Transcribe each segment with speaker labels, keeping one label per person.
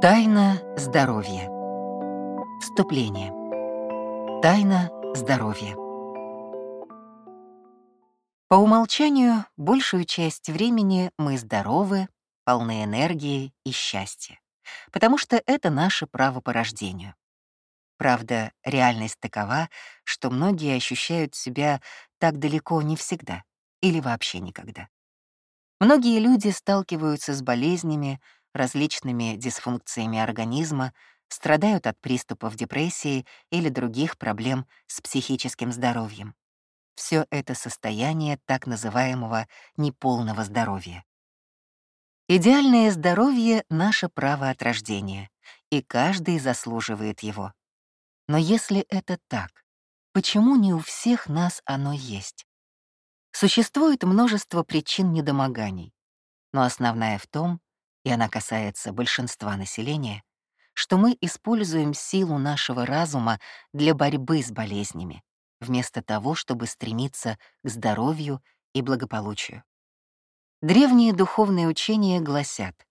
Speaker 1: Тайна здоровья. Вступление. Тайна здоровья. По умолчанию, большую часть времени мы здоровы, полны энергии и счастья, потому что это наше право по рождению. Правда, реальность такова, что многие ощущают себя так далеко не всегда или вообще никогда. Многие люди сталкиваются с болезнями, различными дисфункциями организма, страдают от приступов депрессии или других проблем с психическим здоровьем. Все это состояние так называемого неполного здоровья. Идеальное здоровье — наше право от рождения, и каждый заслуживает его. Но если это так, почему не у всех нас оно есть? Существует множество причин недомоганий, но основная в том, и она касается большинства населения, что мы используем силу нашего разума для борьбы с болезнями, вместо того, чтобы стремиться к здоровью и благополучию. Древние духовные учения гласят,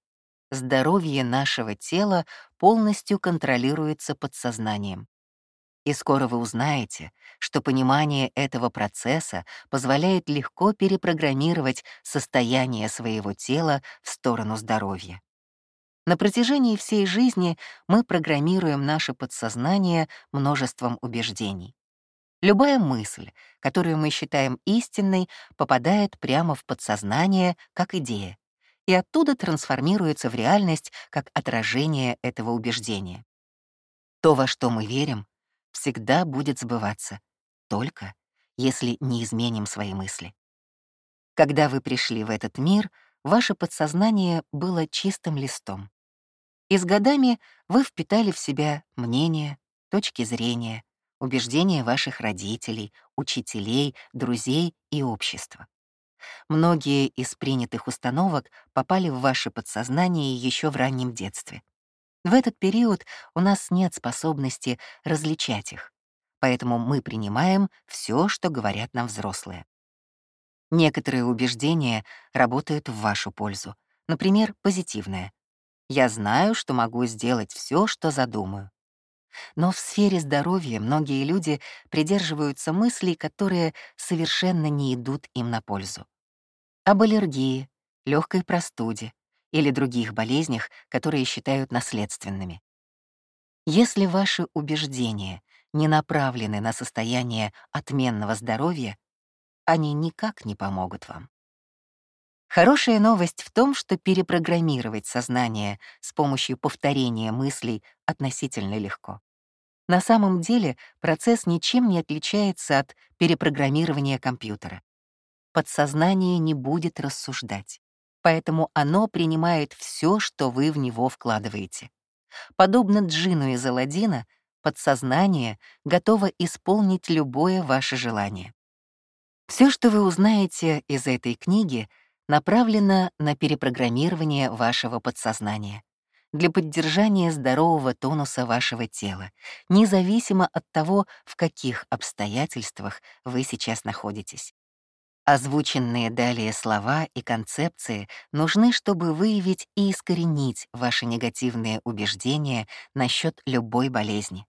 Speaker 1: здоровье нашего тела полностью контролируется подсознанием. И скоро вы узнаете, что понимание этого процесса позволяет легко перепрограммировать состояние своего тела в сторону здоровья. На протяжении всей жизни мы программируем наше подсознание множеством убеждений. Любая мысль, которую мы считаем истинной, попадает прямо в подсознание как идея, и оттуда трансформируется в реальность как отражение этого убеждения. То, во что мы верим, всегда будет сбываться, только если не изменим свои мысли. Когда вы пришли в этот мир, ваше подсознание было чистым листом. И с годами вы впитали в себя мнения, точки зрения, убеждения ваших родителей, учителей, друзей и общества. Многие из принятых установок попали в ваше подсознание еще в раннем детстве. В этот период у нас нет способности различать их, поэтому мы принимаем все, что говорят нам взрослые. Некоторые убеждения работают в вашу пользу, например, позитивное. «Я знаю, что могу сделать все, что задумаю». Но в сфере здоровья многие люди придерживаются мыслей, которые совершенно не идут им на пользу. Об аллергии, легкой простуде, или других болезнях, которые считают наследственными. Если ваши убеждения не направлены на состояние отменного здоровья, они никак не помогут вам. Хорошая новость в том, что перепрограммировать сознание с помощью повторения мыслей относительно легко. На самом деле процесс ничем не отличается от перепрограммирования компьютера. Подсознание не будет рассуждать поэтому оно принимает все, что вы в него вкладываете. Подобно джину из Аладдина, подсознание готово исполнить любое ваше желание. Все, что вы узнаете из этой книги, направлено на перепрограммирование вашего подсознания для поддержания здорового тонуса вашего тела, независимо от того, в каких обстоятельствах вы сейчас находитесь. Озвученные далее слова и концепции нужны, чтобы выявить и искоренить ваши негативные убеждения насчет любой болезни.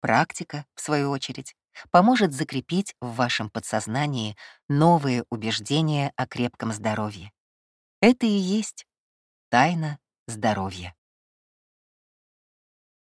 Speaker 1: Практика, в свою очередь, поможет закрепить в вашем подсознании новые убеждения о крепком здоровье. Это и есть тайна здоровья.